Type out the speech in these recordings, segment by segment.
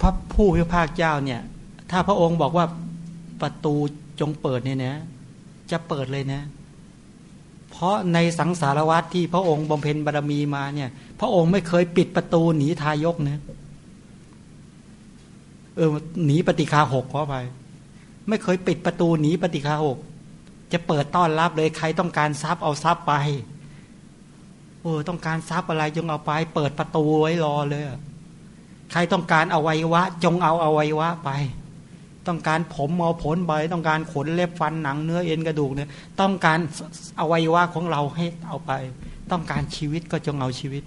พระผู้พิพากเจ้าเนี่ย ถ้าพระองค์บอกว่าประตูจงเปิดเนี่ยนะจะเปิดเลยนะ เพราะในสังสารวัตรที่พระองค์บำเพ็ญบารมีมาเนี่ย พระองค์ไม่เคยปิดประตูหนีทายกนะเออหนีปฏิคาหกขอไป ไม่เคยปิดประตูหนีปฏิคาหกจะเปิดต้อนรับเลยใครต้องการทรัพย์เอาทรัพย์ไปโอ้ต้องการทรัพย์อะไรจงเอาไป เปิดประตูไว้รอเลย ใครต้องการอวัยวะ จงเอาอวัยวะไป ต้องการผมเอาผลใบต้องการขนเล็บฟันหนังเนื้อเอ็นกระดูกเนี่ยต้องการอวัยวะของเราให้เอาไป ต้องการชีวิตก็จงเอาชีวิต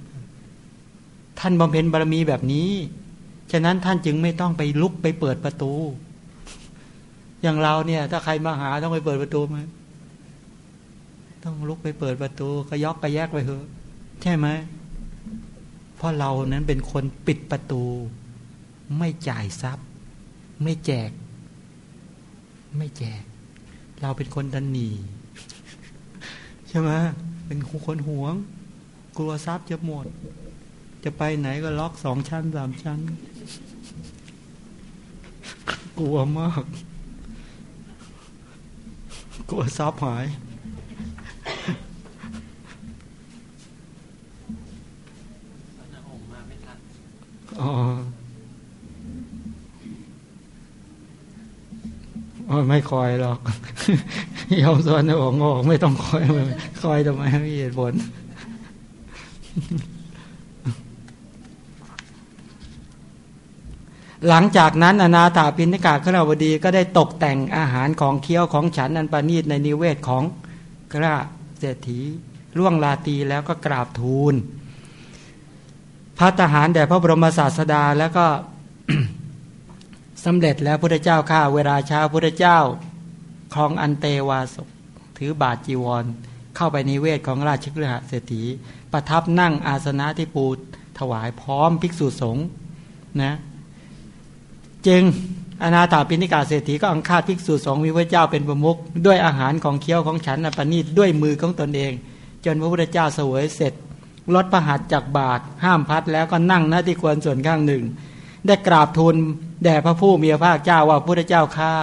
ท่านบำเพ็ญบารมีแบบนี้ ฉะนั้นท่านจึงไม่ต้องไปลุกไปเปิดประตู อย่างเราเนี่ย ถ้าใครมาหาต้องไปเปิดประตูไหมต้องลุกไปเปิดประตูก็ยอกก็แยกไปเถอะใช่ไหม ราะเรานั้นเป็นคนปิดประตู ไม่จ่ายทรัพย์ ไม่แจก ไม่แจก เราเป็นคนดันหนีใช่ไหมเป็นคนหวง กลัวทรัพย์จะหมด จะไปไหนก็ล็อกสองชั้นสามชั้น กลัวมาก กลัวทรัพย์หายอ๋อ ไม่คอยหรอกยอมส่วนนะบอกงอกไม่ต้องคอยคอยทำไมไม่เหตุผลหลังจากนั้นอนาถาปิณิกาขราวดีก็ได้ตกแต่งอาหารของเคี้ยวของฉันอันปานีตในนิเวศของกระเศรษฐีล่วงลาตีแล้วก็กราบทูล พระทหารแด่พระบรมศาสดาแล้วก็ สำเร็จแล้วพระเจ้าข้าเวลาเช้าพระเจ้าครองอันเตวาสกถือบาทจีวร เข้าไปในเวทของราชกฤหเศรษฐี ประทับนั่งอาสนะที่ปูถวายพร้อมภิกษุสงฆ์นะจึงอนาถาปิณิกาเศรษฐีก็อังคาดภิกษุสงฆ์มีพระเจ้าเป็นประมุขด้วยอาหารของเคี้ยวของฉันอปณีตด้วยมือของตนเอง จนพระพุทธเจ้าเสวยเสร็จลดประหัตจากบาทห้ามพัดแล้วก็นั่งหน้าที่ควรส่วนข้างหนึ่ง ได้กราบทูล แด่พระผู้มีพระภาคเจ้าว่าพระเจ้าข้า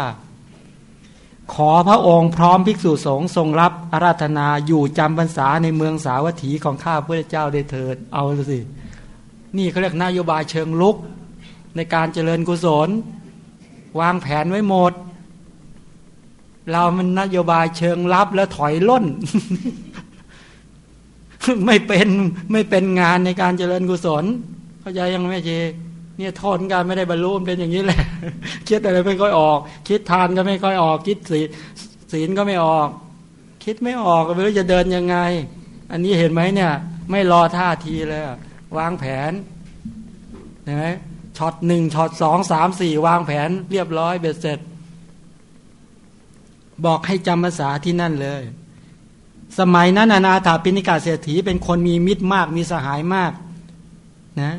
ขอพระองค์พร้อมภิกษุสงฆ์ทรงรับอาราธนาอยู่จำพรรษาในเมืองสาวัตถีของข้าพระเจ้าได้เถิดเอาสินี่เขาเรียกนโยบายเชิงลุก ในการเจริญกุศล วางแผนไว้หมด เรามันนโยบายเชิงรับแล้วถอยล่น ไม่เป็นไม่เป็นงานในการเจริญกุศล เข้าใจยังไม่เจ เนี่ยทนการไม่ได้บรรลุเป็นอย่างนี้แหละคิดอะไรไม่ค่อยออก คิดทานก็ไม่ค่อยออก คิดศีศีลก็ไม่ออก คิดไม่ออกไม่รู้จะเดินยังไง อันนี้เห็นไหมเนี่ย ไม่รอท่าทีเลยวางแผนเห็นไหมช็อตหนึ่งช็อตสองสามสี่วางแผน เรียบร้อยเบ็ดเสร็จ บอกให้จำภาษาที่นั่นเลย สมัยนั้นอนาถาปิณิกาเศรษฐีเป็นคนมีมิตรมากมีสหายมาก นะ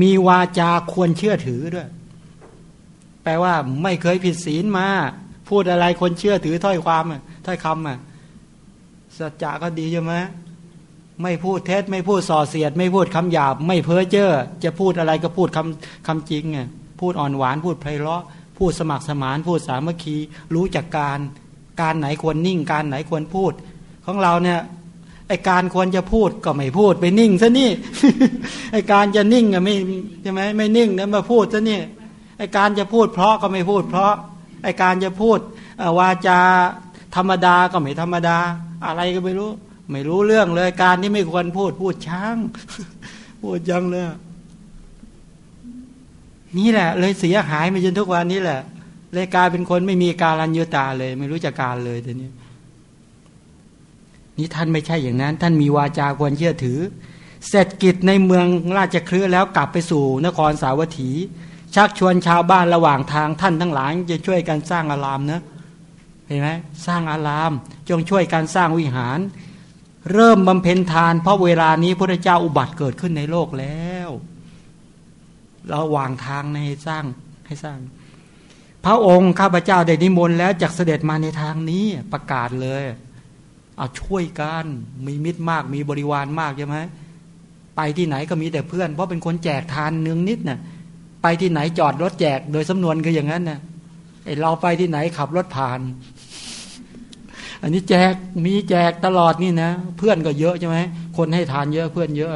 มีวาจาควรเชื่อถือด้วย แปลว่าไม่เคยผิดศีลมา พูดอะไรคนเชื่อถือถ้อยความถ้อยคำอะสัจจะก็ดีใช่ไหมไม่พูดเท็จไม่พูดส่อเสียด ไม่พูดคำหยาบ ไม่เพ้อเจ้อจะพูดอะไรก็พูดคำคำจริงไงพูดอ่อนหวานพูดไพเราะ พูดสมัครสมาน พูดสามัคคี รู้จักการ การไหนควรนิ่ง การไหนควรพูด ของเราเนี่ย ไอการควรจะพูดก็ไม่พูดไปนิ่งซะนี่ไอการจะนิ่งก็ไม่ใช่ไหมไม่นิ่งเนี่ยมาพูดซะนี่ไอการจะพูด เพราะก็ไม่พูด เพราะไอการจะพูดวาจาธรรมดาก็ไม่ธรรมดา อะไรก็ไม่รู้ ไม่รู้เรื่องเลยการที่ไม่ควรพูดพูดช้าง พูดยังเลยนี่แหละ เลยเสียหายมาจนทุกวันนี้แหละเลยกลายเป็นคนไม่มีการันยุตาเลย ไม่รู้จักการเลยทีนี้ นี่ท่านไม่ใช่อย่างนั้น ท่านมีวาจาควรเชื่อถือ เสร็จกิจในเมืองราชคลือแล้วกลับไปสู่นครสาวัตถี ชักชวนชาวบ้านระหว่างทางท่านทั้งหลายจะช่วยกันสร้างอารามนะเห็นไหมสร้างอาราม จงช่วยกันสร้างวิหาร เริ่มบำเพ็ญทาน เพราะเวลานี้พระเจ้าอุบัติเกิดขึ้นในโลกแล้วเราวางทางในสร้างให้สร้าง พระองค์ข้าพเจ้าได้นิมนต์แล้วจากเสด็จมาในทางนี้ประกาศเลย เอาช่วยกันมีมิตรมากมีบริวารมากใช่ไหมไปที่ไหนก็มีแต่เพื่อน เพราะเป็นคนแจกทานเนืองนิดนะ่ะไปที่ไหนจอดรถแจก โดยสำนวนคืออย่างนั้นนะไอเราไปที่ไหนขับรถผ่าน อันนี้แจกมีแจกตลอดนี่นะเพื่อนก็เยอะใช่ไหมคนให้ทานเยอะเพื่อนเยอะ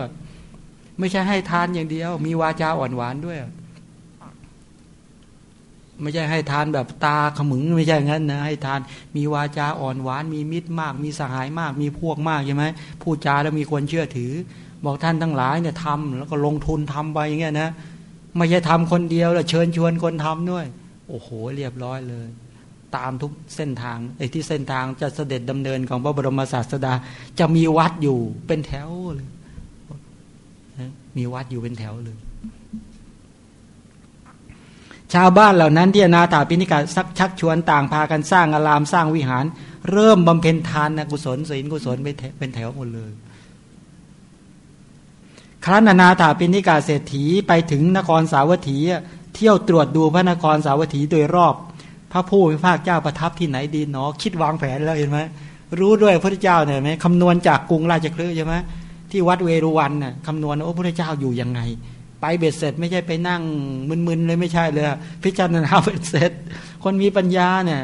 ไม่ใช่ให้ทานอย่างเดียว มีวาจาอ่อนหวานด้วย ไม่ใช่ให้ทานแบบตาขมึงไม่ใช่งั้นนะให้ทานมีวาจาอ่อนหวานมีมิตรมาก มีสหายมาก มีพวกมากใช่ไหมพูดจาแล้วมีคนเชื่อถือ บอกท่านทั้งหลายเนี่ยทำแล้วก็ลงทุนทำไปอย่างเงี้ยนะไม่ใช่ทำคนเดียวแล้วเชิญชวนคนทำด้วย โอ้โหเรียบร้อยเลย ตามทุกเส้นทางไอ้ที่เส้นทางจะเสด็จดำเนินของพระบรมศาสดา จะมีวัดอยู่เป็นแถวเลยมีวัดอยู่เป็นแถวเลย ชาวบ้านเหล่านั้นที่อนาถาปิณิกาซักชักชวนต่างพากันสร้างอารามสร้างวิหาร เริ่มบำเพ็ญทานกุศลศีลกุศลเป็นแถวหมดเลย ครั้นนาถาปิณิกาเศรษฐีไปถึงนครสาวัตถี เที่ยวตรวจดูพระนครสาวัตถีโดยรอบ พระผู้มีพระเจ้าประทับที่ไหนดีเนาะคิดวางแผนแล้วเห็นไหมรู้ด้วยพระเจ้าเนี่ยไหมคำนวณจากกรุงราชคลือใช่ไหมที่วัดเวรุวันน่ะคำนวณโอ้พระเจ้าอยู่ยังไง ไปเบ็ดเสร็จ ไม่ใช่ไปนั่งมึนๆเลยไม่ใช่เลยพิจารณาเบ็ดเสร็จ คนมีปัญญาเนี่ย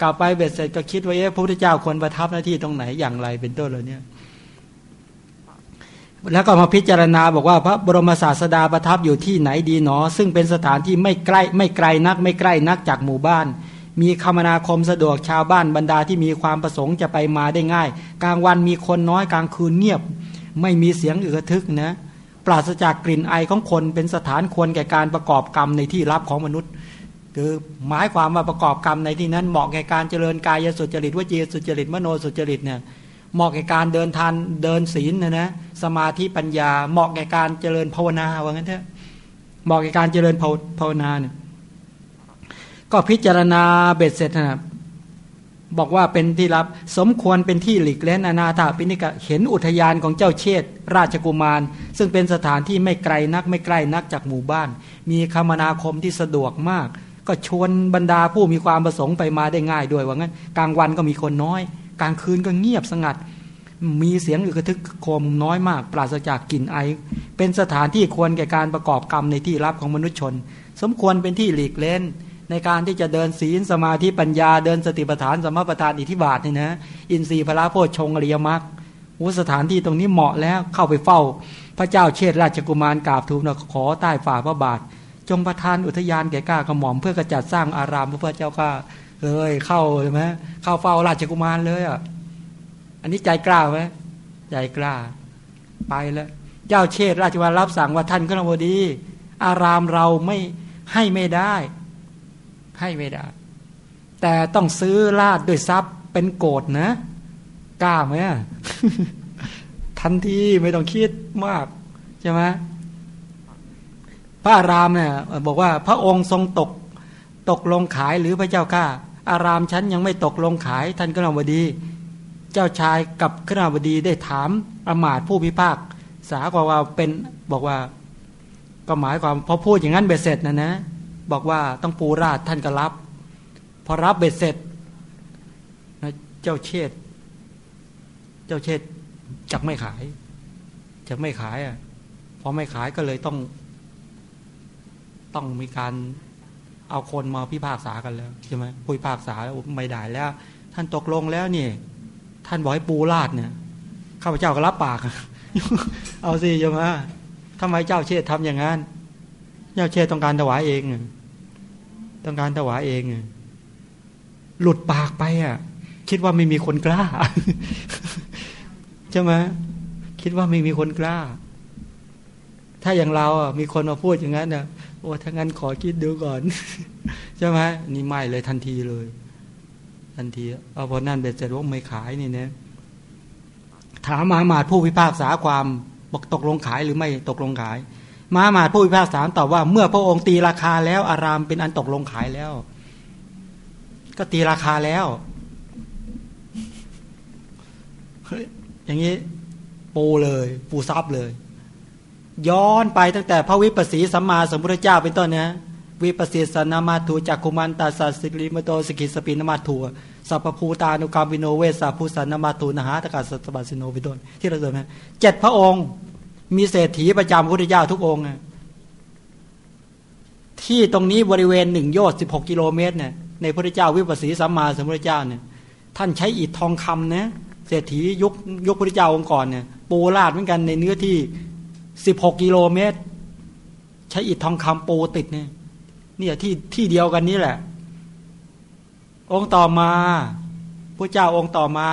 กลับไปเบ็ดเสร็จก็คิดว่าเอ๊ะพระพุทธเจ้าควรประทับหน้าที่ตรงไหนอย่างไรเป็นต้นเลยเนี่ยแล้วก็มาพิจารณาบอกว่าพระบรมศาสดาประทับอยู่ที่ไหนดีหนอ ซึ่งเป็นสถานที่ไม่ใกล้ไม่ไกลนัก ไม่ใกล้นักจากหมู่บ้าน มีคมนาคมสะดวกชาวบ้านบรรดาที่มีความประสงค์จะไปมาได้ง่าย กลางวันมีคนน้อยกลางคืนเงียบ ไม่มีเสียงอึกทึกนะ ปราศจากกลิ่นไอของคนเป็นสถานควรแก่การประกอบกรรมในที่รับของมนุษย์ คือหมายความว่าประกอบกรรมในที่นั้นเหมาะแก่การเจริญกายสุจริตวจีสุจริตมโนสุจริตเนี่ยเหมาะแก่การเดินทานเดินศีลนะนะสมาธิปัญญา เหมาะแก่การเจริญภาวนาว่างั้นเถอะเหมาะแก่การเจริญภาวนาเนี่ยก็พิจารณาเบ็ดเสร็จนะ บอกว่าเป็นที่รับสมควรเป็นที่หลีกเล่นอนาถาปิณิกะเห็นอุทยานของเจ้าเชษราชกุมาร ซึ่งเป็นสถานที่ไม่ไกลนักไม่ใกล้นักจากหมู่บ้าน มีคมนาคมที่สะดวกมาก ก็ชวนบรรดาผู้มีความประสงค์ไปมาได้ง่ายด้วยว่างั้น กลางวันก็มีคนน้อย กลางคืนก็เงียบสงัด มีเสียงอึกระทึกโคมน้อยมาก ปราศจากกลิ่นไอ เป็นสถานที่ควรแก่การประกอบกรรมในที่รับของมนุษยชน สมควรเป็นที่หลีกเล่น ในการที่จะเดินศีลสมาธิปัญญาเดินสติปัฏฐานสมปัฏฐานอิทธิบาทนี่นะอินทรีย์พระโพชฌงอริยมรรควุสถานที่ตรงนี้เหมาะแล้วเข้าไปเฝ้า พระเจ้าเชษราชกุมารกราบทูลขอใต้ฝ่าพระบาท จงประทานอุทยานแก่ก้ากระหม่อมเพื่อกระจัดสร้างอารามพระเจ้าข้าเลยเข้าใช่ไหมเข้าเฝ้าราชกุมารเลยอะอันนี้ใจกล้าไหมใจกล้า ไปแล้วเจ้าเชษราชวัลรับสั่งว่าท่านขนบดี อารามเราไม่ให้ไม่ได้ ให้ไม่ได้ แต่ต้องซื้อลาดด้วยทรัพย์เป็นโกดนะ กล้าไหมทันทีไม่ต้องคิดมากใช่ไหมพระอารามเนี่ยบอกว่าพระองค์ทรงตกตกลงขายหรือพระเจ้าข้าอารามฉันยังไม่ตกลงขายท่านก็นบดี เจ้าชายกับขณาบดีได้ถามอมาตผู้พิพากษาว่าว่าเป็นบอกว่า ก็หมายความพอพูดอย่างนั้นเบ็ดเสร็จนะนะ บอกว่าต้องปูราชท่านก็รับ พอรับเบ็ดเสร็จเจ้าเชษเจ้าเชษจักไม่ขาย จะไม่ขายอะพอไม่ขายก็เลยต้อง ต้องมีการเอาคนมาพิพากษากันแล้วใช่ไหมผู้พิพากษาไม่ได้แล้ว ท่านตกลงแล้วนี่ ท่านบอกให้ปูลาดเนี่ยข้าพเจ้าก็รับปาก เอาสิโยมทำไมเจ้าเชษทำอย่างนั้น เจ้าเชต้องการถวายเอง ต้องการถวายเอง หลุดปากไปอะ คิดว่าไม่มีคนกล้าใช่ไหมคิดว่าไม่มีคนกล้า ถ้าอย่างเราอะ มีคนมาพูดอย่างนั้นอะโอ้ถ้างั้นขอคิดดูก่อนใช่ไหมนี่ไม่เลยทันทีเลย ทันทีเอาพอนั่นเบ็ดเสร็จว่าไม่ขายนี่เนี่ยถามมาหมาดผู้พิพากษาความบอกตกลงขายหรือไม่ตกลงขาย มาหมาดผู้พิพากษาตอบว่า เมื่อพระองค์ตีราคาแล้วอารามเป็นอันตกลงขายแล้ว ก็ตีราคาแล้วเฮ้ยอย่างนี้ปูเลยปูซับเลย ย้อนไปตั้งแต่พระวิปัสสีสัมมาสัมพุทธเจ้าเป็นต้นนะวิปัสสิสนามาถูจากคุมันตาสัสิลิมโตสกิสปินมาถูสัพพูตานุกรรมวิโนเวสาภูสันนามาถูนหาตกาสตบัสิโนวิโดนที่เราเจอไหมเจ็ดพระองค์ มีเศรษฐีประจำพุทธเจ้าทุกองค์ที่ตรงนี้บริเวณหนึ่งโยชน์สิบหกกิโลเมตรเนี่ยในพระเจ้าวิปัสสีสัมมาสัมพุทธเจ้าเนี่ยท่านใช้อิฐทองคำนะเศรษฐียุคยุคพระเจ้าองค์ก่อนเนี่ยปูลาดเหมือนกันในเนื้อที่สิบหกกิโลเมตร ใช้อิฐทองคำปูติดเนี่ยเนี่ยที่ที่เดียวกันนี้แหละ องค์ต่อมาพระเจ้าองค์ต่อมา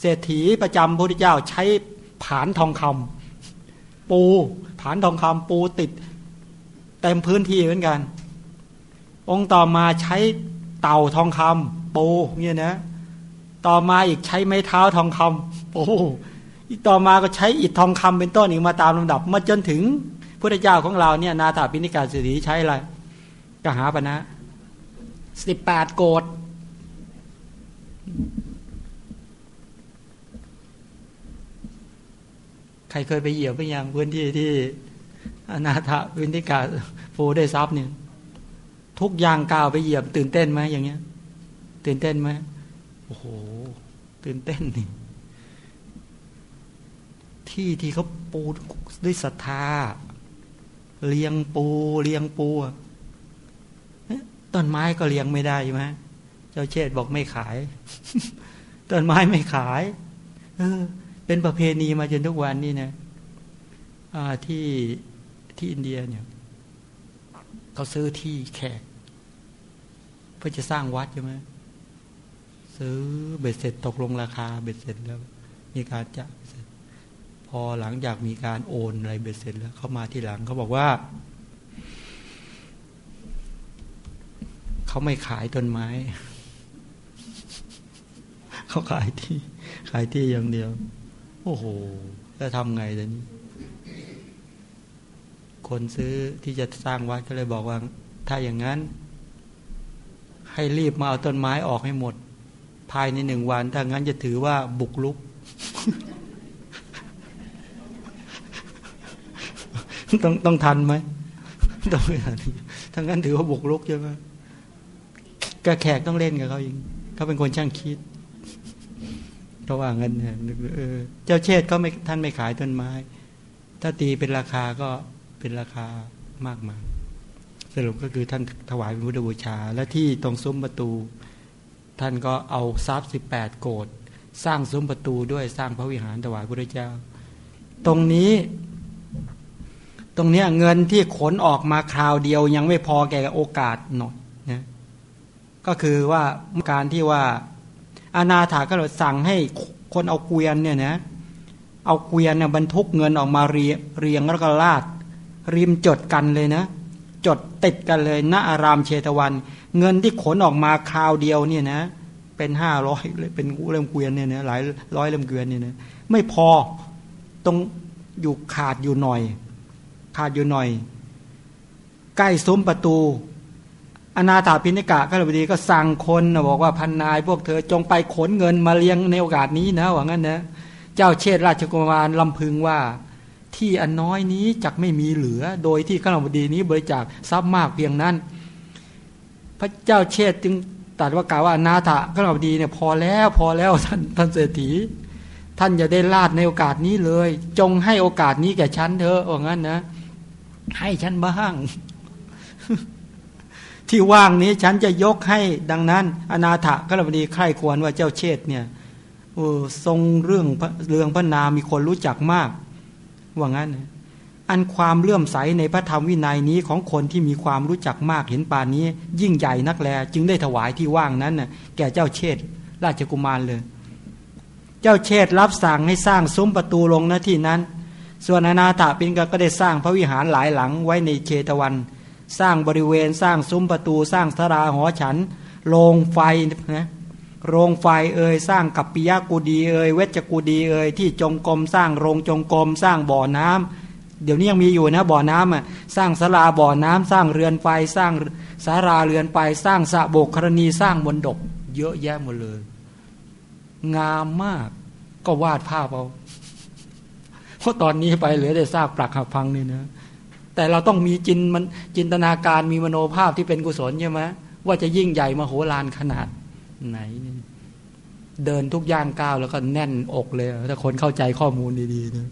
เศรษฐีประจำพระพุทธเจ้าใช้ผานทองคำ ปูผานทองคำปูติดเต็มพื้นที่เหมือนกัน องค์ต่อมาใช้เต่าทองคำปูเนี่ยนะ ต่อมาอีกใช้ไม้เท้าทองคำปูอีกต่อมาก็ใช้อิฐทองคำเป็นต้นอีกมาตามลำดับ มาจนถึงพระเจ้าของเราเนี่ยนาถาปิณิกาเศรษฐีใช้อะไรกหาปณะสิบแปดโกด ครเคยไปเหยียบไปยังพื้นที่ที่อนาถวินิกาโฟได้ทรัพย์เนี่ยทุกอย่างก้าวไปเหยียบ ตื่นเต้นไหมอย่างเงี้ย ตื่นเต้นไหมโอ้โห ตื่นเต้นนี่ที่ที่เขาปูด้วยศรัทธาเลี้ยงปูเลี้ยงปูต้นไม้ก็เลี้ยงไม่ได้ใช่ไหมเจ้าเชษบอกไม่ขายต้นไม้ไม่ขาย เออ เป็นประเพณีมาจนทุกวันนี้นะที่ที่อินเดียเนี่ยเขาซื้อที่แขก เพื่อจะสร้างวัดใช่ไหมซื้อเบ็ดเสร็จตกลงราคาเบ็ดเสร็จแล้ว มีการจะพอหลังจากมีการโอนอะไรเบ็ดเสร็จแล้วเขามาที่หลังเขาบอกว่าเขาไม่ขายต้นไม้เขาขายที่ ขายที่อย่างเดียว โอ้โหแล้วทำไงเดี๋ยวนี้ คนซื้อที่จะสร้างวัดก็เลยบอกว่า ถ้าอย่างนั้น ให้รีบมาเอาต้นไม้ออกให้หมด ภายในหนึ่งวัน ถ้างั้นจะถือว่าบุกลุก ต้องต้องทันไหมต้องไม่ทันถ้างั้นถือว่าบุกลุกใช่ไหมกแขกต้องเล่นกับเขาเองเขาเป็นคนช่างคิด เขาว่างั้นเนี่ยเจ้าเชษก็ไม่ท่านไม่ขายต้นไม้ ถ้าตีเป็นราคาก็เป็นราคามากมายสรุปก็คือท่านถวายเป็นพุทธบูชา และที่ตรงซุ้มประตู ท่านก็เอาทรัพย์สิบแปดโกดสร้างซุ้มประตูด้วยสร้างพระวิหารถวายพระเจ้า ตรงนี้ ตรงนี้เงินที่ขนออกมาคราวเดียวยังไม่พอแก่โอกาสหน่อยนะก็คือว่าการที่ว่า อาณาถาก็เลยสั่งให้คนเอาเกวียนเนี่ยนะเอาเกวียนเนี่ยบรรทุกเงินออกมาเรียเรียงแล้วก็ลาด ริมจดกันเลยนะ จดติดกันเลยณอารามเชตวัน เงินที่ขนออกมาคราวเดียวเนี่ยนะ เป็นห้าร้อยเป็นเล่มเกวียนเนี่ยนะหลายร้อยเล่มเกวียนเนี่ยนะไม่พอตรงอยู่ขาดอยู่หน่อย ขาดอยู่หน่อย ใกล้ซุ้มประตู อนาถาพินิกะก็เลยดีก็สั่งคนนะบอกว่าพันนายพวกเธอจงไปขนเงินมาเลี้ยงในโอกาสนี้นะว่างั้นนะเจ้าเชษราชกุมารลำพึงว่า ที่อันน้อยนี้จักไม่มีเหลือ โดยที่ขนมดีนี้บริจาคทรัพย์มากเพียงนั้น พระเจ้าเชษจึงตัดว่ากล่าวว่านาถะขนมดีเนี่ยพอแล้วพอแล้วท่านท่านเศรษฐี ท่านจะได้ลาดในโอกาสนี้เลย จงให้โอกาสนี้แก่ฉันเถอะว่างั้นนะ ให้ฉันบ้าง ที่ว่างนี้ฉันจะยกให้ดังนั้น อนาถกรบดีใครควรว่าเจ้าเชษเนี่ยทรงเรื่องเรื่องพระนามีคนรู้จักมาก ว่างั้น อันความเลื่อมใสในพระธรรมวินัยนี้ของคนที่มีความรู้จักมากเห็นป่านนี้ ยิ่งใหญ่นักแล จึงได้ถวายที่ว่างนั้นน่ะแก่เจ้าเชษราชกุมารเลย เจ้าเชษรับสั่งให้สร้างซุ้มประตูลงหน้าที่นั้น ส่วนอนาถาปินก็ได้สร้างพระวิหารหลายหลังไว้ในเชตวัน สร้างบริเวณสร้างซุ้มประตู สร้างสราหอฉัน โรงไฟนะโรงไฟเอ่ยสร้างกับปิยกูดีเอ่ยเวชกูดีเอ่ยที่จงกรมสร้างโรงจงกรมสร้างบ่อน้ำเดี๋ยวนี้ยังมีอยู่นะบ่อน้ำอะสร้างสลาบ่อน้ำสร้างเรือนไฟสร้างสาราเรือนไฟสร้างสะโบกครณีสร้างมนดก เยอะแยะหมดเลย งามมากก็วาดภาพเอาเพราะตอนนี้ไปเหลือแต่ซากปรักหักพังนี่นะ แต่เราต้องมีจินมันจินตนาการมีมโนภาพที่เป็นกุศลใช่ไหมว่าจะยิ่งใหญ่มโหฬารขนาดไหน เดินทุกย่างก้าวแล้วก็แน่นอกเลย ถ้าคนเข้าใจข้อมูลดีๆนะ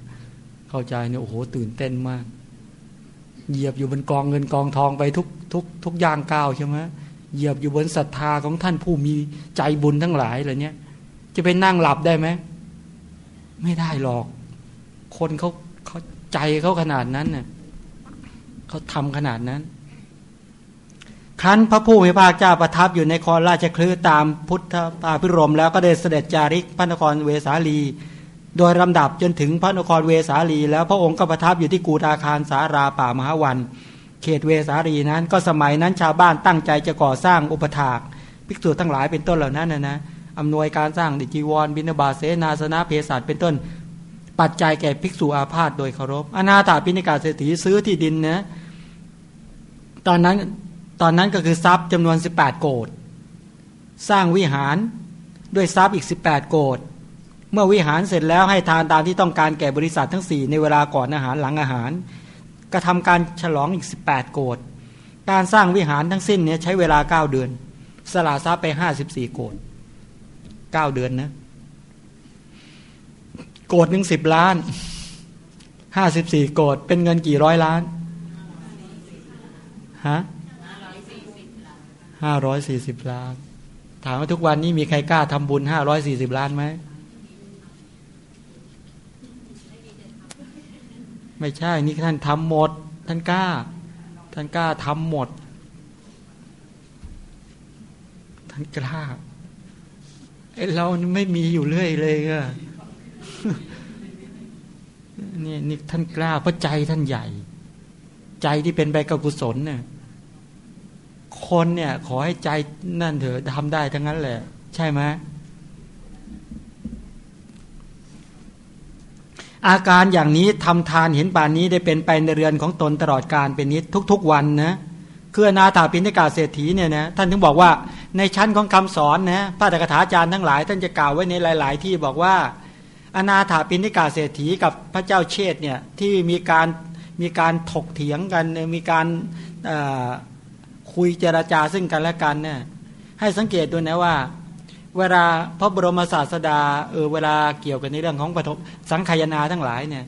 เข้าใจเนี่ยโอ้โหตื่นเต้นมาก เหยียบอยู่บนกองเงินกองทองไปทุกทุกทุกย่างก้าวใช่ไหมเหยียบอยู่บนศรัทธาของท่านผู้มีใจบุญทั้งหลายเหล่านี้ยจะไปนั่งหลับได้ไหมไม่ได้หรอก คนเขาเขาใจเขาขนาดนั้นเน่ย เขาทำขนาดนั้น ครั้นพระผู้มีพระเจ้าประทับอยู่ในคอราชคลือตามพุทธปาพิรมแล้วก็ได้เสด็จจาริกพระนครเวสาลี โดยลำดับจนถึงพระนครเวสาลี แล้วพระองค์ก็ประทับอยู่ที่กูตาคารสาราป่ามหาวัน เขตเวสาลีนั้น ก็สมัยนั้นชาวบ้านตั้งใจจะก่อสร้างอุปถากภิกษุทั้งหลายเป็นต้นเหล่านั้นนะนะอำนวยการสร้างดิจีวร บินาบาเสนาสนะเพศัตเป็นต้น ปัจจัยแก่ภิกษุอาพาธโดยเคารพอนาถาปิณิกาเศรษฐีซื้อที่ดินนะ ตอนนั้นตอนนั้นก็คือทรัพย์จำนวน 18 โกดสร้างวิหารด้วยทรัพย์อีก 18 โกดเมื่อวิหารเสร็จแล้วให้ทานตามที่ต้องการแก่บริษัททั้ง 4 ในเวลาก่อนอาหารหลังอาหารกระทำการฉลองอีก 18 โกดการสร้างวิหารทั้งสิ้นเนี่ยใช้เวลา 9 เดือน สละทรัพย์ไป 54 โกด9เดือนนะโกดหนึ่งสิบล้าน 54 โกดเป็นเงินกี่ร้อยล้าน ฮะห้าร้อยสี่สิบล้าน ถามว่าทุกวันนี้มีใครกล้าทำบุญห้าร้อยสี่สิบล้านไหม ไม่ใช่ นี่ท่านทำหมด ท่านกล้า ท่านกล้าทำหมด ท่านกล้าไอ้เราไม่มีอยู่เรื่อยเลยอะนี่นี่ท่านกล้าเพราะใจท่านใหญ่ ใจที่เป็นใบกุศลเนี่ย คนเนี่ย ขอให้ใจนั่นเถอะทำได้ทั้งนั้นแหละ ใช่ไหมอาการอย่างนี้ทำทานเห็นป่านนี้ได้เป็นไปในเรือนของตนตลอดการเป็นนิดทุก ๆ วันนะคือนาถาปิณกาเศรษฐีเนี่ยนะท่านถึงบอกว่าในชั้นของคำสอนนะพระตถาจารย์ทั้งหลาย ท่านจะกล่าวไว้ในหลาย ๆ ที่บอกว่าอนาถาปิณกาเศรษฐีกับพระเจ้าเชษเนี่ยที่มีการมีการถกเถียงกันมีการ คุยเจรจาซึ่งกันและกันเนี่ยให้สังเกตดูนะว่า เวลาพระบรมศาสดาเออเวลาเกี่ยวกับในเรื่องของปฐมสังขยาทั้งหลายเนี่ย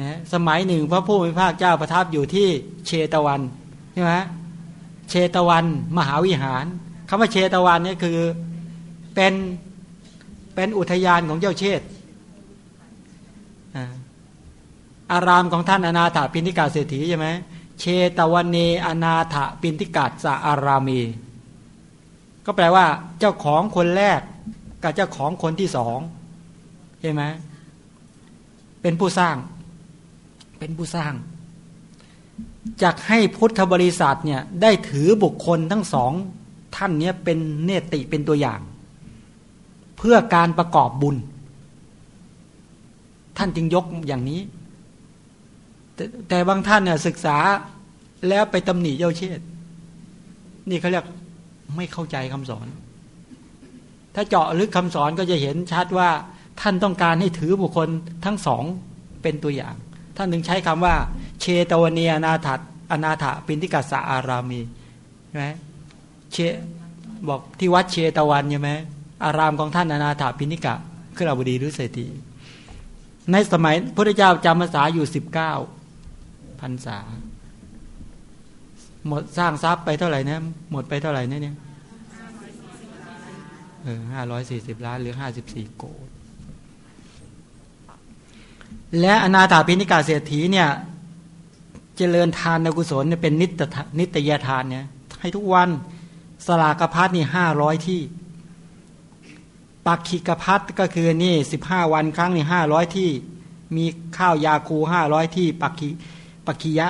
นะสมัยหนึ่งพระผู้มีพระเจ้าประทับอยู่ที่เชตวันใช่ไหมเชตวันมหาวิหารคำว่าเชตวันนี่คือเป็นเป็นอุทยานของเจ้าเชษอารามของท่านอนาถาปิณิกาเศรษฐีใช่ไหม เชตวันเนอนาถปินทิกาสะอารามี ก็แปลว่า เจ้าของคนแรก กับเจ้าของคนที่สองใช่ไหมเป็นผู้สร้าง เป็นผู้สร้างจากให้พุทธบริษัทเนี่ยได้ถือบุคคลทั้งสองท่านเนี้ยเป็นเนติเป็นตัวอย่าง เพื่อการประกอบบุญ ท่านจึงยกอย่างนี้ แต่แต่บางท่านเนี่ยศึกษาแล้วไปตำหนิเจ้าเชษนี่เขาเรียกไม่เข้าใจคำสอน ถ้าเจาะลึกคำสอนก็จะเห็นชัดว่าท่านต้องการให้ถือบุคคลทั้งสองเป็นตัวอย่าง ท่านถึงใช้คำว่า เชตวเนียนาถอนาถปินทิกัสาอารามีใช่ไหมเชบอกที่วัดเชตวันใช่ไหมอารามของท่านอนาถปินิกะขึ้นอาบดีหรือเศรษฐีในสมัยพระเจ้าจำพรรษาอยู่สิบเก้า พรรษา หมดสร้างทรัพย์ไปเท่าไหร่นะ หมดไปเท่าไหร่เนี่ยเออห้าร้อยสี่สิบล้านหรือห้าสิบสี่โกดและอนาถาพินิกาเศรษฐีเนี่ย เจริญทานกุศลเนี่ยเป็นนิตนิตยทานเนี่ย ให้ทุกวันสลากพัดนี่ห้าร้อยที่ ปักขิกพัดก็คือนี่สิบห้าวันครั้งนี่ห้าร้อยที่ มีข้าวยาคูห้าร้อยที่ ปักขิ ปักขิยะ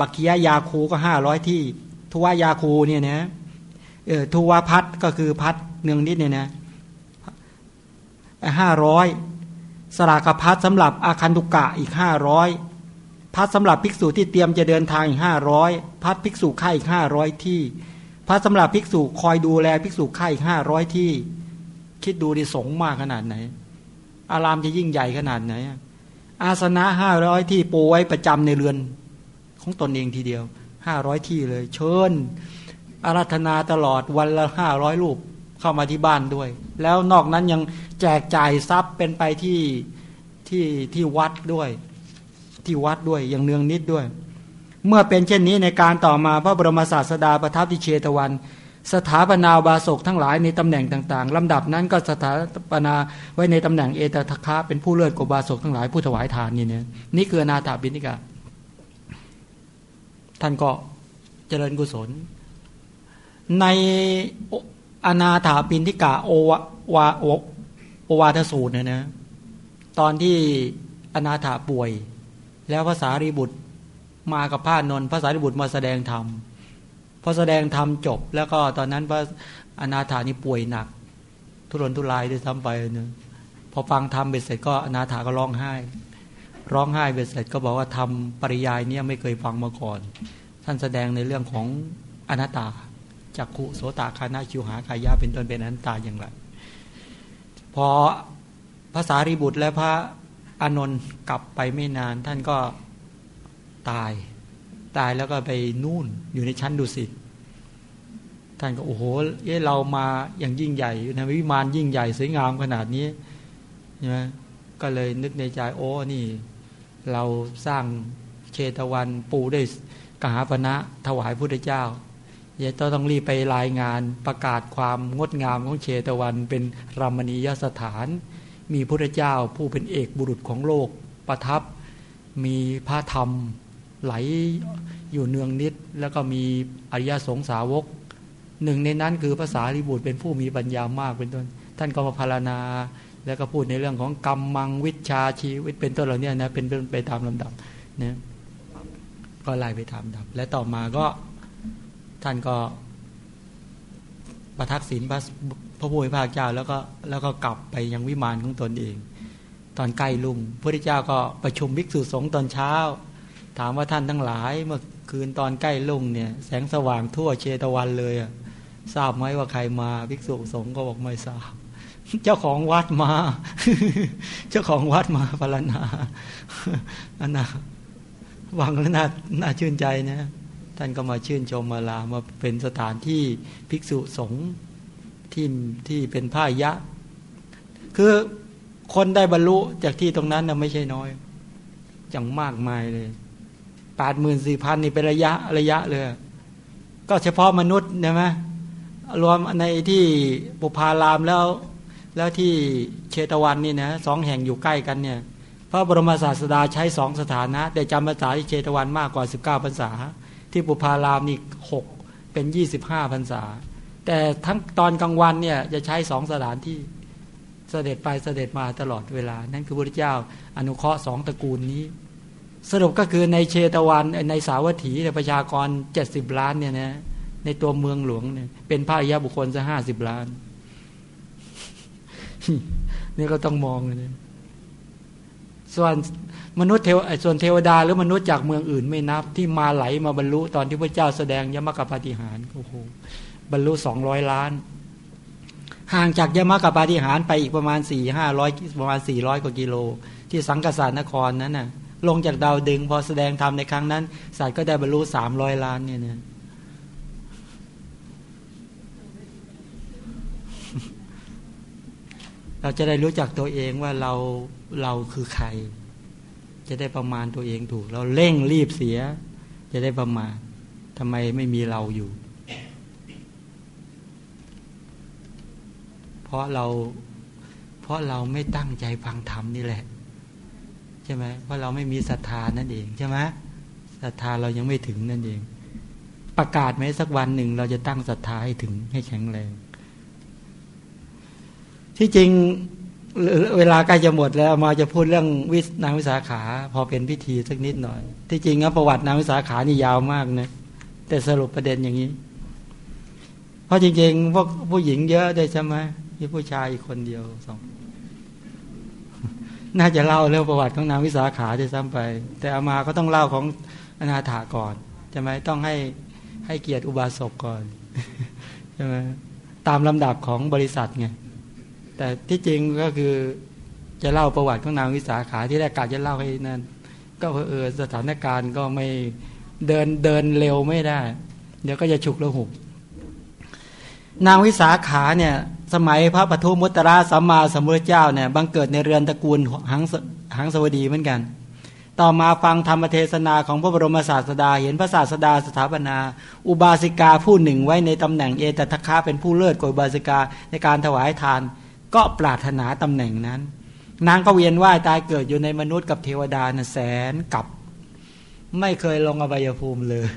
ปักขิยะยาคูก็ห้าร้อยที่ ทุวายาคูเนี่ยนะเออทุวาพัดก็คือพัดเนืองนิดเนี่ยนะห้าร้อยสลากพัดสำหรับอาคันตุกะอีกห้าร้อยพัดสำหรับภิกษุที่เตรียมจะเดินทางอีกห้าร้อยพัดภิกษุค่าอีกห้าร้อยที่ พัดสำหรับภิกษุคอยดูแลภิกษุค่าอีกห้าร้อยที่ คิดดูดิสงมากขนาดไหน อารามจะยิ่งใหญ่ขนาดไหนอาสนะห้าร้อยที่ปูไว้ประจำในเรือน ของตนเองทีเดียวห้าร้อยที่เลย เชิญอารัธนาตลอดวันละห้าร้อยรูปเข้ามาที่บ้านด้วย แล้วนอกนั้นยังแจกจ่ายทรัพย์เป็นไปที่ที่ที่วัดด้วย ที่วัดด้วยอย่างเนืองนิดด้วย เมื่อเป็นเช่นนี้ในการต่อมาพระบรมศาสดาประทับที่เชตวัน สถาปนาบาศกทั้งหลายในตำแหน่งต่าง ๆลำดับนั้นก็สถาปนาไว้ในตำแหน่งเอตทคะเป็นผู้เลิศกว่าบาศกทั้งหลายผู้ถวายทานนี่เนี่ยนี่คือนาถาบินิกา ท่านก็เจริญกุศล ในอนาถาปินทิกาโอวาวาโอวาทสูตรเนี่ยนะตอนที่อนาถาป่วย แล้วภาษารีบุตรมากับพระนนท์ภาษารีบุตรมาแสดงธรรมพอแสดงธรรมจบ แล้วก็ตอนนั้นพระอนาถานี่ป่วยหนัก ทุรนทุรายด้วยซ้ำไปเนะพอฟังธรรมเบ็ดเสร็จก็อนาถาก็ร้องไห้ ร้องไห้เบ็ดเสร็จก็บอกว่าทำปริยายเนี่ยไม่เคยฟังมาก่อน ท่านแสดงในเรื่องของอนัตตาจักขุโสตคานาชิวหากายาเป็นต้นเป็นอนัตตาอย่างไร พอภาษารีบุตรและพระอานนท์กลับไปไม่นาน ท่านก็ตาย ตายแล้วก็ไปนู่นอยู่ในชั้นดุสิตท่านก็โอ้โหเอ๊ะเรามาอย่างยิ่งใหญ่ในวิมานยิ่งใหญ่สวยงามขนาดนี้ใช่ไหมก็เลยนึกในใจโอ้นี่ เราสร้างเชตวันปูได้กหาปณะถวายพุทธเจ้าอย่ต้องรีบไปรายงานประกาศความงดงามของเชตวันเป็นรามณียสถาน มีพระเจ้าผู้เป็นเอกบุรุษของโลกประทับ มีพระธรรมไหลอยู่เนืองนิด แล้วก็มีอริยสงสาวก หนึ่งในนั้นคือภาษาลิบุตรเป็นผู้มีปัญญามากเป็นต้น ท่านก็มาพารณา แล้วก็พูดในเรื่องของกรรมมังวิชาชีวิตเป็นต้นเหล่านี้นะเป็นไปตามลำดับนะก็ไล่ไปตามลำดับ และต่อมาก็ท่านก็ประทักษิณพระพระผู้เป็นพระเจ้าแล้วก็แล้วก็กลับไปยังวิมานของตนเอง ตอนใกล้ลุ่งพระเจ้าก็ประชุมภิกษุสงฆ์ตอนเช้า ถามว่าท่านทั้งหลายเมื่อคืนตอนใกล้ลุ่งเนี่ย แสงสว่างทั่วเชตวันเลยอะทราบไหมว่าใครมาภิกษุสงฆ์ก็บอกไม่ทราบ เจ้าของวัดมา เจ้าของวัดมาพารณาอันน่ะวังแล้วน่าน่าชื่นใจนะ ท่านก็มาชื่นชมมาลามาเป็นสถานที่ภิกษุสงฆ์ที่ที่เป็นผ้ายะ คือคนได้บรรลุจากที่ตรงนั้นนะไม่ใช่น้อยอย่างมากมายเลยแปดหมื่นสี่พันนี่เป็นระยะระยะเลย ก็เฉพาะมนุษย์ใช่ไหมรวมในที่ปุพารามแล้ว แล้วที่เชตวันนี่นะสองแห่งอยู่ใกล้กันเนี่ย พระบรมศาสดาใช้สองสถานะ แต่จำภาษาที่เชตวันมากกว่าสิบเก้าภาษา ที่ปุพารามนี่หกเป็นยี่สิบห้าพรรษา แต่ทั้งตอนกลางวันเนี่ยจะใช้สองสถานที่เสด็จไปเสด็จมาตลอดเวลา นั่นคือพระเจ้าอนุเคราะห์สองตระกูลนี้ สรุปก็คือในเชตวันในสาวัตถีประชากรเจ็ดสิบล้านเนี่ยนะในตัวเมืองหลวงเนี่ยเป็นพระอริบุคคลจะห้าสิบล้าน นี่ก็ต้องมองเลยส่วนมนุษย์เทวส่วนเทวดาหรือมนุษย์จากเมืองอื่นไม่นับ ที่มาไหลมาบรรลุตอนที่พระเจ้าแสดงยมกปาฏิหารโอ้โหบรรลุสองร้อยล้าน ห่างจากยมกปาฏิหารไปอีกประมาณสี่ห้าร้อยประมาณสี่ร้อยกว่ากิโล ที่สังกษานครนั้นน่ะ ลงจากดาวดึงพอแสดงธรรมในครั้งนั้นสัตว์ก็ได้บรรลุสามร้อยล้านเนี่ยนะ เราจะได้รู้จักตัวเองว่าเราเราคือใคร จะได้ประมาณตัวเองถูก เราเร่งรีบเสีย จะได้ประมาณทำไมไม่มีเราอยู่ เพราะเราเพราะเราไม่ตั้งใจฟังธรรมนี่แหละ ใช่ไหมเพราะเราไม่มีศรัทธานั่นเองใช่ไหมศรัทธาเรายังไม่ถึงนั่นเอง ประกาศไหมสักวันหนึ่งเราจะตั้งศรัทธาให้ถึงให้แข็งแรง ที่จริงเวลาใกล้จะหมดแล้วมาจะพูดเรื่องวินางวิสาขา พอเป็นพิธีสักนิดหน่อย ที่จริงนะประวัตินางวิสาขานี่ยาวมากนะแต่สรุปประเด็นอย่างนี้ เพราะจริงๆพวกผู้หญิงเยอะได้ใช่ไหมมีผู้ชายอีกคนเดียวสองน่าจะเล่าเรื่องประวัติของนางวิสาขาที่ซ้ำไป แต่อามาก็ต้องเล่าของอนาถาก่อนใช่ไหมต้องให้ให้เกียรติอุบาสกก่อนใช่ไหมตามลำดับของบริษัทไง แต่ที่จริงก็คือจะเล่าประวัติของนางวิสาขาที่แรกกาจะเล่าให้นั่นก็เออสถานการณ์ก็ไม่เดินเดินเร็วไม่ได้ เดี๋ยวก็จะฉุกระหุกนางวิสาขาเนี่ยสมัยพระปทุมุตระสัมมาสัมพุทธเจ้าเนี่ยบังเกิดในเรือนตระกูลหังหังสวดีเหมือนกัน ต่อมาฟังธรรมเทศนาของพระบรมศาสดา เห็นพระศาสดาสถาปนา อุบาสิกาผู้หนึ่งไว้ในตำแหน่งเอตทัคคะเป็นผู้เลิศกว่าอุบาสิกาในการถวายทาน ก็ปรารถนาตำแหน่งนั้น นางก็เวียนว่ายตายเกิดอยู่ในมนุษย์กับเทวดานะแสนกับ ไม่เคยลงอบายภูมิเลย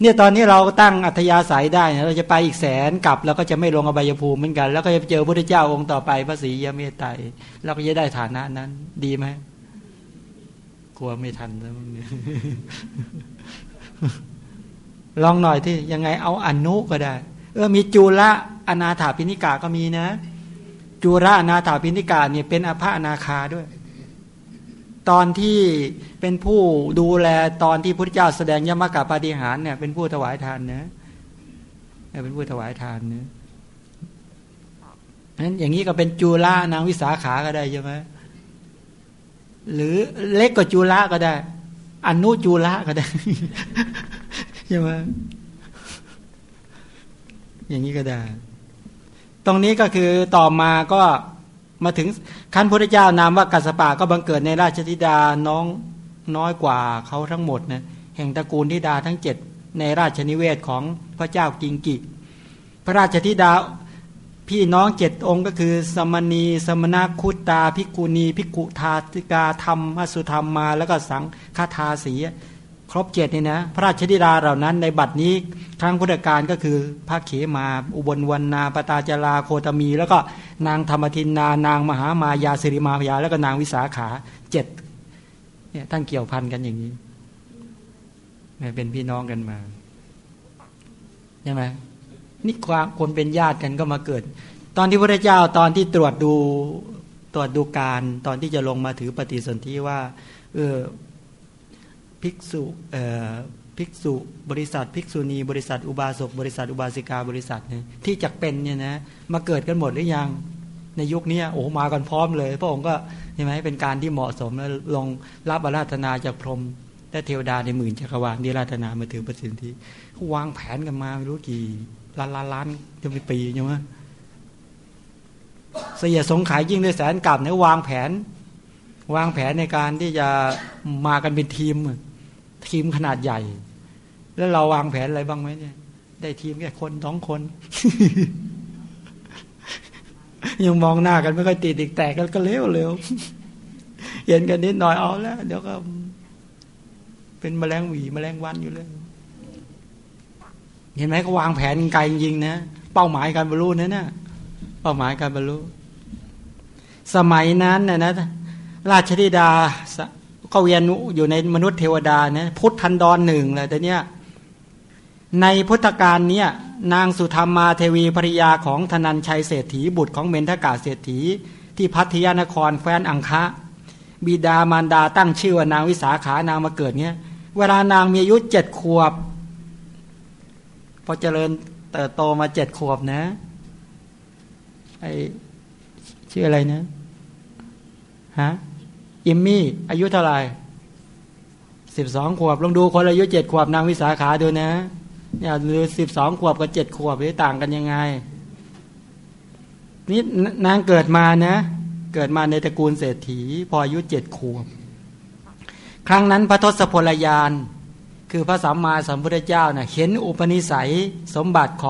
เนี่ยตอนนี้เราตั้งอัธยาศัยได้นะเราจะไปอีกแสนกลับเราก็จะไม่ลงอบายภูมิเหมือนกัน แล้วก็จะเจอพระเจ้าองค์ต่อไปพระศรียเมตไตรเราก็จะได้ฐานะนั้น ดีไหมกลัวไม่ทันแล้วมึงเนี่ยลองหน่อยที่ยังไงเอาอนุก็ได้ เออมีจุละอนาถาพินิกาก็มีนะ จุระนาถาพินิกาเนี่ยเป็นอภานาคาด้วย ตอนที่เป็นผู้ดูแลตอนที่พระเจ้าแสดงยมกะปาฏิหารเนี่ยเป็นผู้ถวายทานนะเป็นผู้ถวายทานเนะนั้นอย่างนี้ก็เป็นจุละนางวิสาขาก็ได้ใช่ไหมหรือเล็กกว่าจุละก็ได้อนุจุละก็ได้ใช่ไหมอย่างนี้ก็ได้ ตรงนี้ก็คือต่อมาก็มาถึงขั้นพระเจ้านามว่ากัสปะก็บังเกิดในราชธิดาน้องน้อยกว่าเขาทั้งหมดนะแห่งตระกูลธิดาทั้งเจ็ดในราชนิเวศของพระเจ้ากิงกิ พระราชธิดาพี่น้องเจ็ดองค์ก็คือ สมณี สมณคุตตาภิกุณีภิกุทาติกาธรรมอสุธรรมมา แล้วก็สังฆาทาสี ครบเจ็ดนี่นะ พระราชธิดาเหล่านั้นในบัดนี้ครั้งพุทธกาลก็คือพระเขมา อุบลวันนาปตาจาราโคตมี แล้วก็นางธรรมทินนานางมหามายาสิริมาพยา แล้วก็นางวิสาขาเจ็ดเนี่ยท่านเกี่ยวพันกันอย่างนี้เป็นพี่น้องกันมาใช่ไหมนี่ความคนเป็นญาติกันก็มาเกิด ตอนที่พระเจ้าตอนที่ตรวจดูตรวจดูการ ตอนที่จะลงมาถือปฏิสนธิว่า เออ ภิกษุภิกษุบริษัท ภิกษุณี บริษัทอุบาสกบริษัทอุบาสิกาบริษัทเนี่ยที่จักเป็นเนี่ยนะมาเกิดกันหมดหรือยังในยุคนี้โอ้มากันพร้อมเลย พระองค์ก็ใช่ไหมเป็นการที่เหมาะสมแล้วลงรับอาราธนาจากพรหมและเทวดาในหมื่นจักรวาลที่ราธนามาถือปฏิสนธิวางแผนกันมาไม่รู้กี่ล้านล้านล้านจะไปปีใช่ไหมเสียสงขายยิ่งด้วยแสนกับเนี่ยวางแผน วางแผนในการที่จะมากันเป็นทีม ทีมขนาดใหญ่ แล้วเราวางแผนอะไรบ้างไหมเนี่ย ได้ทีมแค่คนสองคน ยังมองหน้ากันไม่ค่อยติดอีกแตกกันก็เร็วเร็วเห็นกันนิดหน่อยเอาแล้ว เดี๋ยวก็ เป็นแมลงหวีแมลงวันอยู่เลยเห็นไหมก็วางแผนไกลจริงนะเป้าหมายการบรรลุนั่นนะเป้าหมายการบรรลุสมัยนั้นนะนะ ราชธิดา ก็เวียนอยู่ในมนุษย์เทวดานะพุทธันดรหนึ่งเลยแต่เนี้ยในพุทธกาลเนี้ยนางสุธรรมาเทวีภริยาของธนัญชัยเศรษฐีบุตรของเมนทกาเศรษฐี ที่พัทยานครแฟนอังคะ บิดามารดาตั้งชื่อว่านางวิสาขานางมาเกิดเนี้ยเวลานางมีอายุเจ็ดขวบ พอเจริญเติบโตมาเจ็ดขวบนะไอชื่ออะไรนะฮะ อิมมี่อายุเท่าไหร่สิบสองขวบลองดูคนอายุเจ็ดขวบนางวิสาขาดูนะอย่าดูสิบสองขวบกับเจ็ดขวบนี่ต่างกันยังไงนี่นางเกิดมานะ เกิดมาในตระกูลเศรษฐี พออายุเจ็ดขวบ ครั้งนั้นพระทศพลยาน คือพระสัมมาสัมพุทธเจ้านะ่ะเห็นอุปนิสัยสมบัติของ